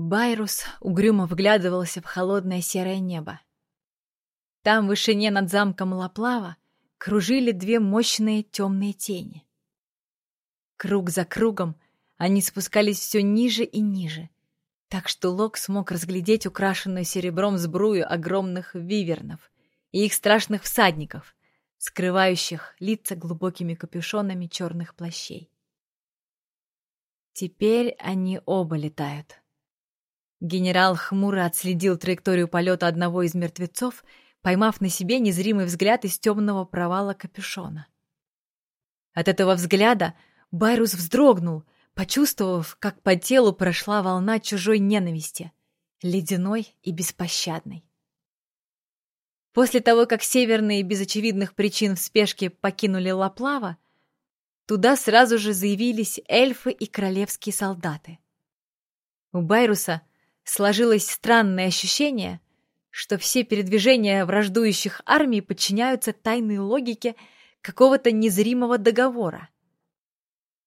Байрус угрюмо вглядывался в холодное серое небо. Там, в вышине над замком Лаплава, кружили две мощные темные тени. Круг за кругом они спускались все ниже и ниже, так что Лок смог разглядеть украшенную серебром сбрую огромных вивернов и их страшных всадников, скрывающих лица глубокими капюшонами черных плащей. Теперь они оба летают. Генерал хмуро отследил траекторию полета одного из мертвецов, поймав на себе незримый взгляд из темного провала капюшона. От этого взгляда Байрус вздрогнул, почувствовав, как по телу прошла волна чужой ненависти, ледяной и беспощадной. После того, как северные без очевидных причин в спешке покинули Лаплава, туда сразу же заявились эльфы и королевские солдаты. У Байруса сложилось странное ощущение, что все передвижения враждующих армий подчиняются тайной логике какого-то незримого договора.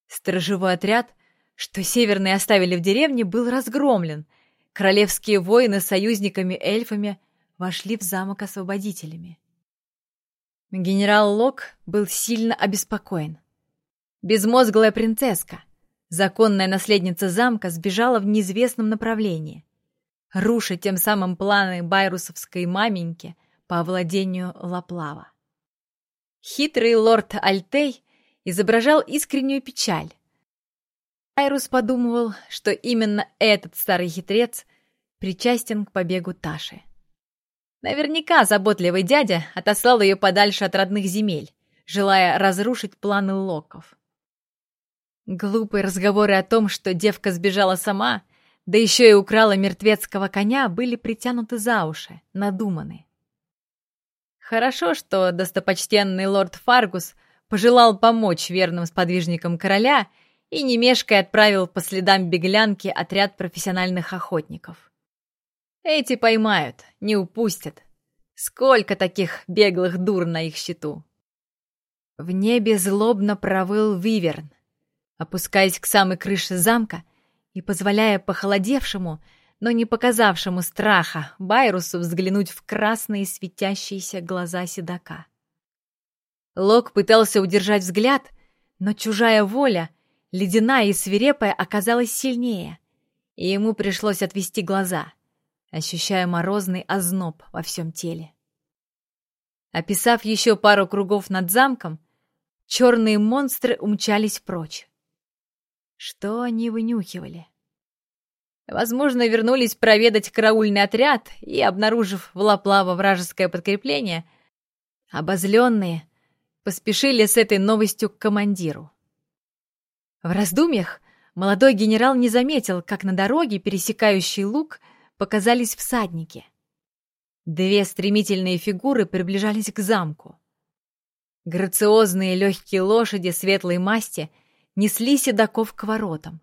Сторожевой отряд, что северные оставили в деревне, был разгромлен. Королевские воины с союзниками-эльфами вошли в замок освободителями. Генерал Лок был сильно обеспокоен. Безмозглая принцесска, законная наследница замка, сбежала в неизвестном направлении руша тем самым планы байрусовской маменьки по овладению Лаплава. Хитрый лорд Альтей изображал искреннюю печаль. Айрус подумывал, что именно этот старый хитрец причастен к побегу Таши. Наверняка заботливый дядя отослал ее подальше от родных земель, желая разрушить планы Локов. Глупые разговоры о том, что девка сбежала сама, да еще и украла мертвецкого коня, были притянуты за уши, надуманы. Хорошо, что достопочтенный лорд Фаргус пожелал помочь верным сподвижникам короля и, не мешкая, отправил по следам беглянки отряд профессиональных охотников. Эти поймают, не упустят. Сколько таких беглых дур на их счету? В небе злобно провыл виверн. Опускаясь к самой крыше замка, и позволяя похолодевшему, но не показавшему страха Байрусу взглянуть в красные светящиеся глаза седока. Лок пытался удержать взгляд, но чужая воля, ледяная и свирепая, оказалась сильнее, и ему пришлось отвести глаза, ощущая морозный озноб во всем теле. Описав еще пару кругов над замком, черные монстры умчались прочь. Что они вынюхивали? Возможно, вернулись проведать караульный отряд и, обнаружив в Лаплава вражеское подкрепление, обозленные поспешили с этой новостью к командиру. В раздумьях молодой генерал не заметил, как на дороге, пересекающей луг, показались всадники. Две стремительные фигуры приближались к замку. Грациозные легкие лошади светлой масти — несли седаков к воротам.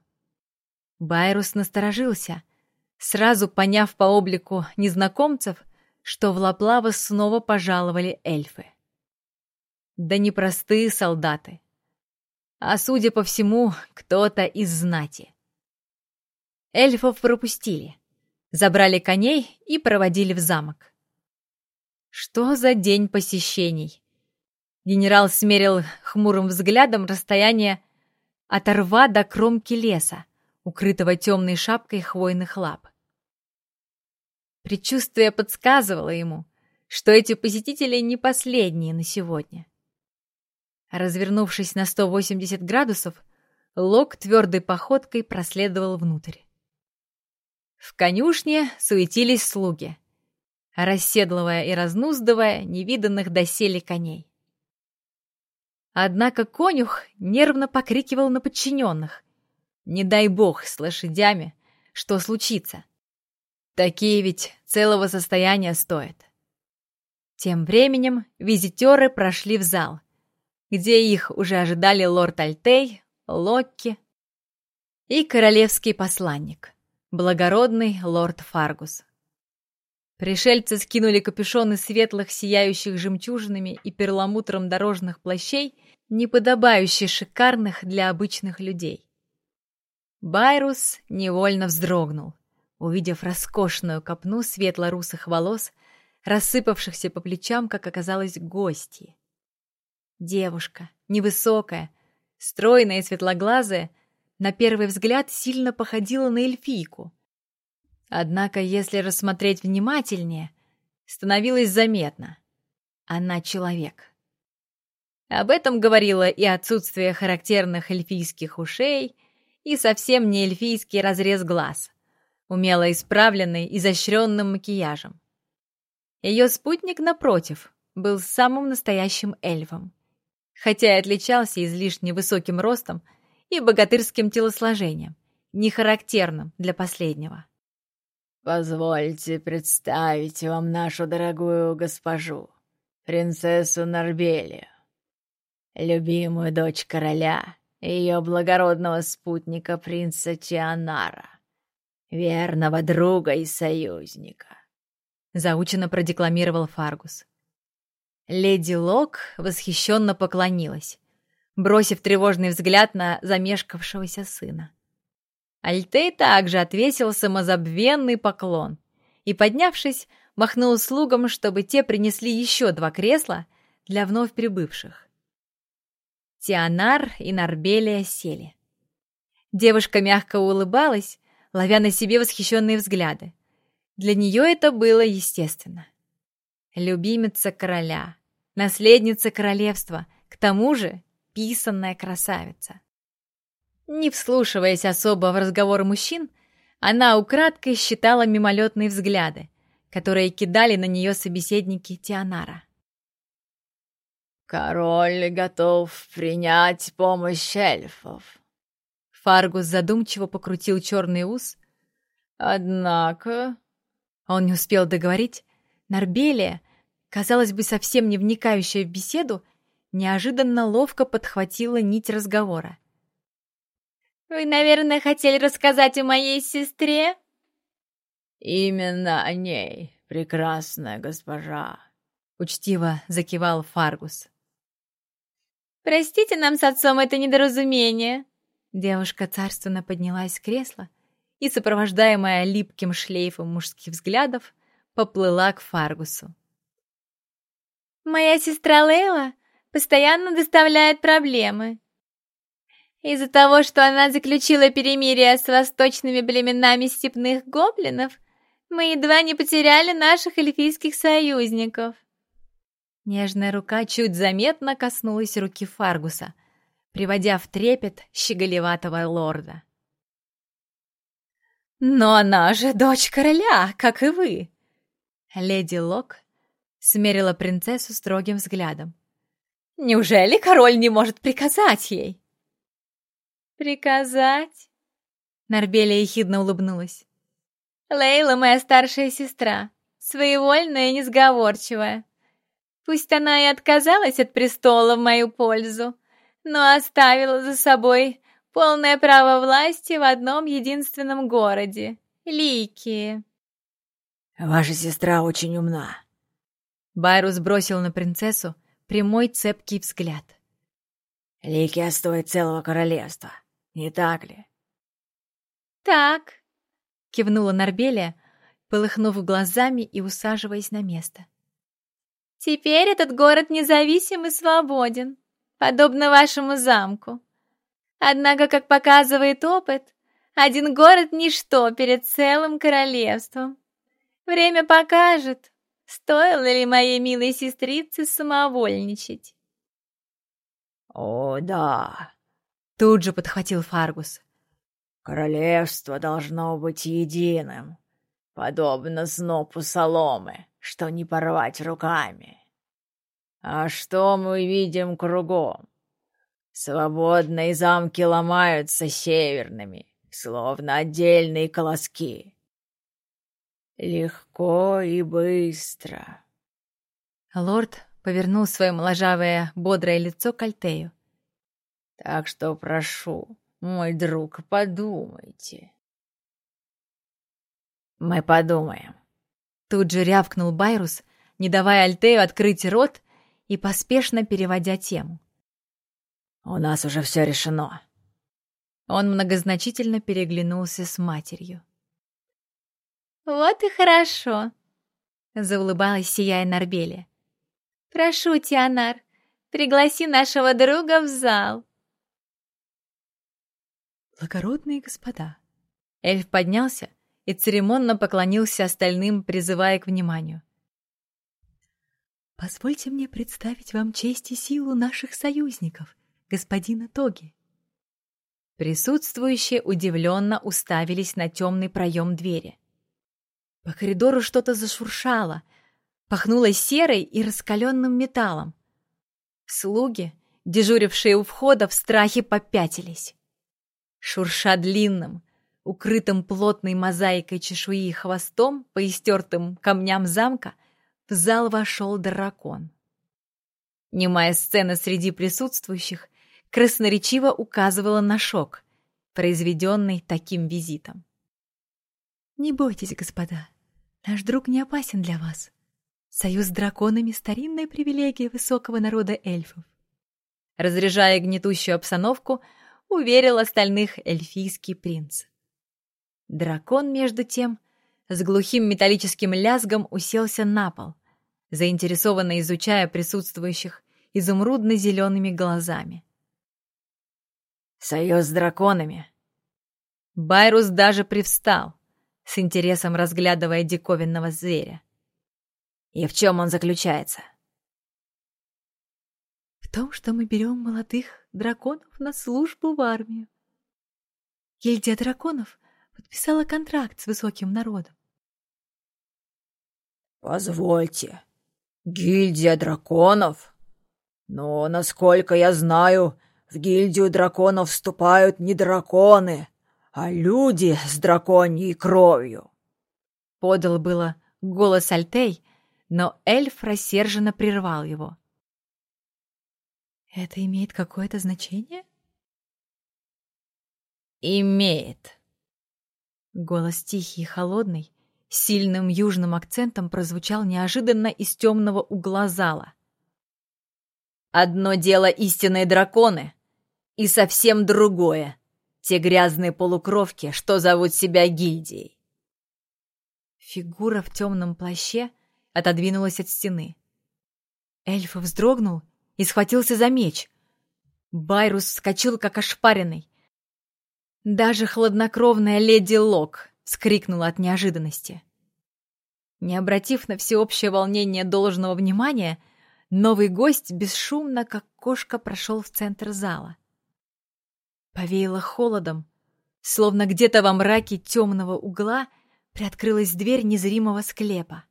Байрус насторожился, сразу поняв по облику незнакомцев, что в Лаплава снова пожаловали эльфы. Да не простые солдаты, а, судя по всему, кто-то из знати. Эльфов пропустили, забрали коней и проводили в замок. Что за день посещений? Генерал смерил хмурым взглядом расстояние от рва до кромки леса, укрытого темной шапкой хвойных лап. Предчувствие подсказывало ему, что эти посетители не последние на сегодня. Развернувшись на 180 градусов, Лок твердой походкой проследовал внутрь. В конюшне суетились слуги, расседлывая и разнуздывая невиданных доселе коней. Однако конюх нервно покрикивал на подчиненных. «Не дай бог с лошадями, что случится? Такие ведь целого состояния стоят». Тем временем визитеры прошли в зал, где их уже ожидали лорд Альтей, Локки и королевский посланник, благородный лорд Фаргус. Пришельцы скинули капюшоны светлых, сияющих жемчужинами и перламутром дорожных плащей, не подобающие шикарных для обычных людей. Байрус невольно вздрогнул, увидев роскошную копну светло-русых волос, рассыпавшихся по плечам, как оказалось, гости. Девушка, невысокая, стройная и светлоглазая, на первый взгляд сильно походила на эльфийку. Однако, если рассмотреть внимательнее, становилось заметно. Она человек. Об этом говорило и отсутствие характерных эльфийских ушей, и совсем не эльфийский разрез глаз, умело исправленный изощренным макияжем. Ее спутник, напротив, был самым настоящим эльфом, хотя и отличался излишне высоким ростом и богатырским телосложением, не характерным для последнего. «Позвольте представить вам нашу дорогую госпожу, принцессу Норбелию, любимую дочь короля и ее благородного спутника принца Тианара, верного друга и союзника», — заучено продекламировал Фаргус. Леди Лок восхищенно поклонилась, бросив тревожный взгляд на замешкавшегося сына. Альтей также отвесил самозабвенный поклон и, поднявшись, махнул слугам, чтобы те принесли еще два кресла для вновь прибывших. Тианар и Нарбелия сели. Девушка мягко улыбалась, ловя на себе восхищенные взгляды. Для нее это было естественно. Любимица короля, наследница королевства, к тому же писанная красавица. Не вслушиваясь особо в разговоры мужчин, она украдкой считала мимолетные взгляды, которые кидали на нее собеседники Тианара. «Король готов принять помощь эльфов». Фаргус задумчиво покрутил черный ус. «Однако...» Он не успел договорить. Нарбелия, казалось бы, совсем не вникающая в беседу, неожиданно ловко подхватила нить разговора. «Вы, наверное, хотели рассказать о моей сестре?» «Именно о ней, прекрасная госпожа», — учтиво закивал Фаргус. «Простите нам с отцом это недоразумение». Девушка царственно поднялась с кресла и, сопровождаемая липким шлейфом мужских взглядов, поплыла к Фаргусу. «Моя сестра Лейла постоянно доставляет проблемы. Из-за того, что она заключила перемирие с восточными племенами степных гоблинов, мы едва не потеряли наших эльфийских союзников. Нежная рука чуть заметно коснулась руки Фаргуса, приводя в трепет щеголеватого лорда. «Но она же дочь короля, как и вы!» Леди Лок смерила принцессу строгим взглядом. «Неужели король не может приказать ей?» «Приказать?» Нарбелия ехидно улыбнулась. «Лейла моя старшая сестра, своевольная и несговорчивая. Пусть она и отказалась от престола в мою пользу, но оставила за собой полное право власти в одном единственном городе — Ликии. «Ваша сестра очень умна». Байрус бросил на принцессу прямой цепкий взгляд. «Ликия стоит целого королевства, не так ли?» «Так», — кивнула Нарбелия, полыхнув глазами и усаживаясь на место. Теперь этот город независим и свободен, подобно вашему замку. Однако, как показывает опыт, один город — ничто перед целым королевством. Время покажет, стоило ли моей милой сестрице самовольничать. «О, да!» — тут же подхватил Фаргус. «Королевство должно быть единым, подобно снопу соломы, что не порвать руками. А что мы видим кругом? Свободные замки ломаются северными, словно отдельные колоски. Легко и быстро. Лорд повернул свое моложавое, бодрое лицо к Альтею. Так что прошу, мой друг, подумайте. Мы подумаем. Тут же рявкнул Байрус, не давая Альтею открыть рот и поспешно переводя тему. «У нас уже все решено». Он многозначительно переглянулся с матерью. Вот и хорошо, заулыбалась сияя Нарбелия. Прошу, Тианар, пригласи нашего друга в зал. Благородные господа. Эльф поднялся и церемонно поклонился остальным, призывая к вниманию. Позвольте мне представить вам честь и силу наших союзников, господина Тоги. Присутствующие удивленно уставились на темный проем двери. По коридору что-то зашуршало, пахнуло серой и раскаленным металлом. Слуги, дежурившие у входа, в страхе попятились. Шурша длинным, укрытым плотной мозаикой чешуи и хвостом по истертым камням замка, в зал вошел дракон. Немая сцена среди присутствующих красноречиво указывала на шок, произведенный таким визитом. «Не бойтесь, господа, наш друг не опасен для вас. Союз с драконами — старинная привилегия высокого народа эльфов. Разряжая гнетущую обстановку, уверил остальных эльфийский принц. Дракон, между тем, с глухим металлическим лязгом уселся на пол, заинтересованно изучая присутствующих изумрудно-зелеными глазами. «Союз с драконами!» Байрус даже привстал, с интересом разглядывая диковинного зверя. «И в чем он заключается?» «В том, что мы берем молодых драконов на службу в армию. Гильдия драконов подписала контракт с высоким народом. «Позвольте, гильдия драконов? Но, насколько я знаю, в гильдию драконов вступают не драконы, а люди с драконьей кровью!» Подал было голос Альтей, но эльф рассерженно прервал его. «Это имеет какое-то значение?» «Имеет». Голос тихий и холодный, с сильным южным акцентом прозвучал неожиданно из темного угла зала. «Одно дело истинные драконы, и совсем другое — те грязные полукровки, что зовут себя гильдией». Фигура в темном плаще отодвинулась от стены. Эльф вздрогнул и схватился за меч. Байрус вскочил, как ошпаренный. Даже хладнокровная леди Лок скрикнула от неожиданности. Не обратив на всеобщее волнение должного внимания, новый гость бесшумно, как кошка, прошел в центр зала. Повеяло холодом, словно где-то во мраке темного угла приоткрылась дверь незримого склепа.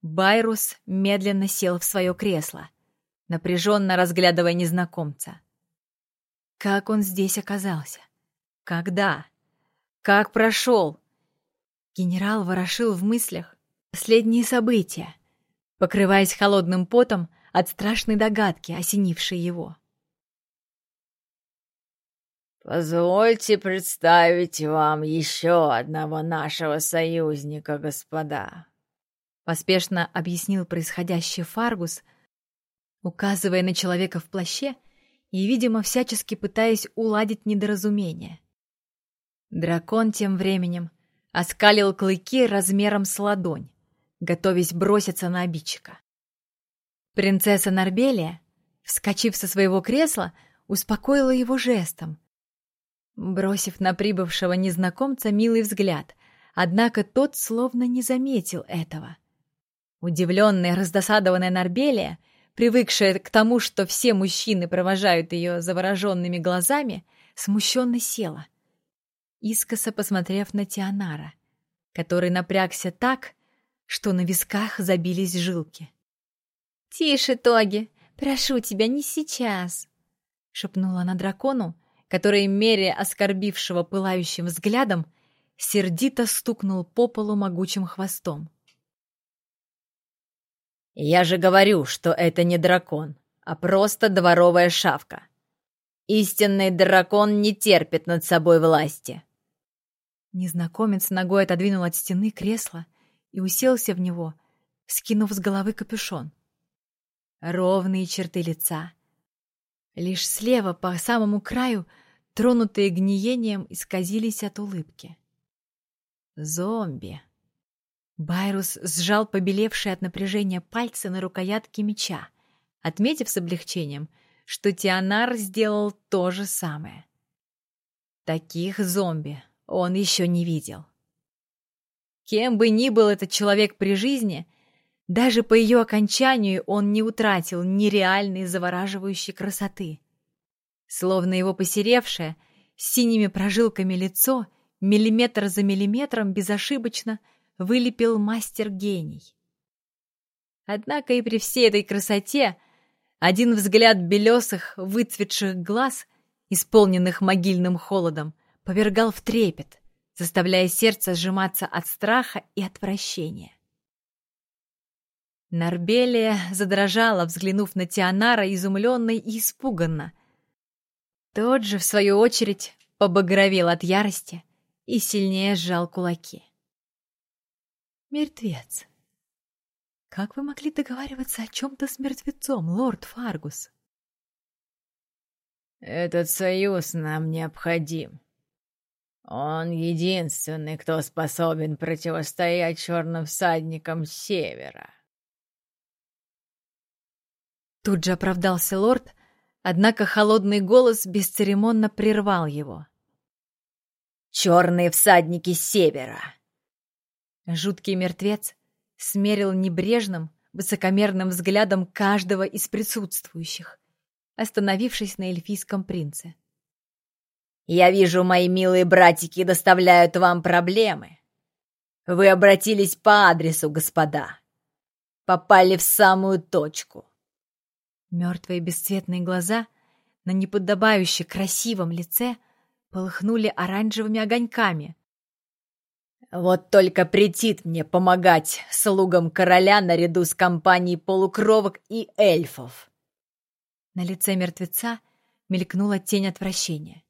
Байрус медленно сел в свое кресло, напряженно разглядывая незнакомца. Как он здесь оказался? Когда? Как прошел? Генерал ворошил в мыслях последние события, покрываясь холодным потом от страшной догадки, осенившей его. «Позвольте представить вам еще одного нашего союзника, господа», — поспешно объяснил происходящее Фаргус, указывая на человека в плаще и, видимо, всячески пытаясь уладить недоразумение. Дракон тем временем оскалил клыки размером с ладонь, готовясь броситься на обидчика. Принцесса Нарбелия, вскочив со своего кресла, успокоила его жестом, бросив на прибывшего незнакомца милый взгляд, однако тот словно не заметил этого. Удивленная, раздосадованная Нарбелия — привыкшая к тому, что все мужчины провожают ее завороженными глазами, смущенно села, искоса посмотрев на Тианара, который напрягся так, что на висках забились жилки. «Тише, Тоги! Прошу тебя, не сейчас!» — шепнула она дракону, который, меря оскорбившего пылающим взглядом, сердито стукнул по полу могучим хвостом. «Я же говорю, что это не дракон, а просто дворовая шавка. Истинный дракон не терпит над собой власти». Незнакомец ногой отодвинул от стены кресло и уселся в него, скинув с головы капюшон. Ровные черты лица. Лишь слева, по самому краю, тронутые гниением, исказились от улыбки. Зомби. Байрус сжал побелевшие от напряжения пальцы на рукоятке меча, отметив с облегчением, что Тианар сделал то же самое. Таких зомби он еще не видел. Кем бы ни был этот человек при жизни, даже по ее окончанию он не утратил нереальной завораживающей красоты. Словно его посеревшее, с синими прожилками лицо, миллиметр за миллиметром безошибочно вылепил мастер-гений. Однако и при всей этой красоте один взгляд белесых, выцветших глаз, исполненных могильным холодом, повергал в трепет, заставляя сердце сжиматься от страха и отвращения. Нарбелия задрожала, взглянув на Тианара изумленно и испуганно. Тот же, в свою очередь, побагровел от ярости и сильнее сжал кулаки. «Мертвец! Как вы могли договариваться о чем-то с мертвецом, лорд Фаргус?» «Этот союз нам необходим», он единственный, кто способен противостоять черным всадникам севера. Тут же оправдался лорд, однако холодный голос бесцеремонно прервал его. «Черные всадники севера!» Жуткий мертвец смерил небрежным, высокомерным взглядом каждого из присутствующих, остановившись на эльфийском принце. Я вижу, мои милые братики доставляют вам проблемы. Вы обратились по адресу, господа. Попали в самую точку. Мертвые бесцветные глаза на неподобающе красивом лице полыхнули оранжевыми огоньками. Вот только претит мне помогать слугам короля наряду с компанией полукровок и эльфов. На лице мертвеца мелькнула тень отвращения.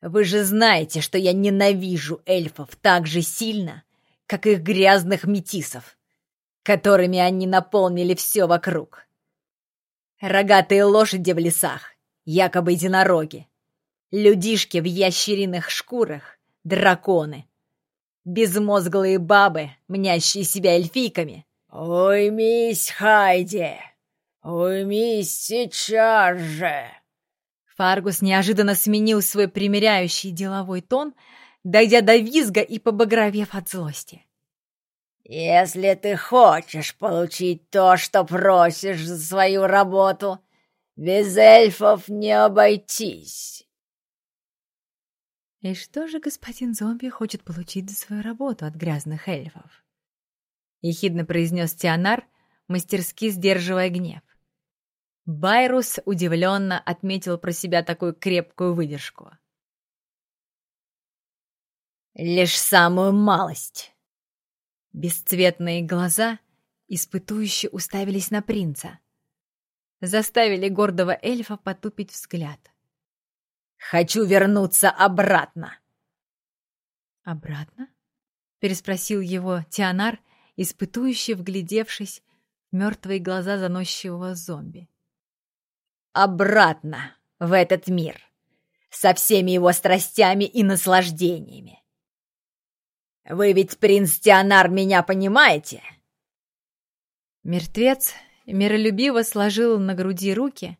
Вы же знаете, что я ненавижу эльфов так же сильно, как их грязных метисов, которыми они наполнили все вокруг. Рогатые лошади в лесах, якобы единороги, людишки в ящериных шкурах, драконы, безмозглые бабы, мнящие себя эльфийками. «Уймись, Хайди! Уймись сейчас же!» Фаргус неожиданно сменил свой примиряющий деловой тон, дойдя до визга и побагровев от злости. «Если ты хочешь получить то, что просишь за свою работу, без эльфов не обойтись». «И что же господин зомби хочет получить за свою работу от грязных эльфов?» — ехидно произнес Тианар, мастерски сдерживая гнев. Байрус удивленно отметил про себя такую крепкую выдержку. «Лишь самую малость!» Бесцветные глаза испытующе уставились на принца. Заставили гордого эльфа потупить взгляд. «Хочу вернуться обратно!» «Обратно?» — переспросил его Тианар, испытующе вглядевшись в мертвые глаза заносчивого зомби обратно в этот мир со всеми его страстями и наслаждениями. Вы ведь, принц Тианар, меня понимаете? Мертвец миролюбиво сложил на груди руки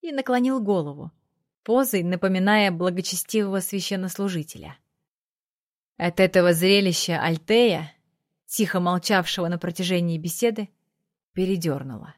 и наклонил голову, позой напоминая благочестивого священнослужителя. От этого зрелища Альтея, тихо молчавшего на протяжении беседы, передернула.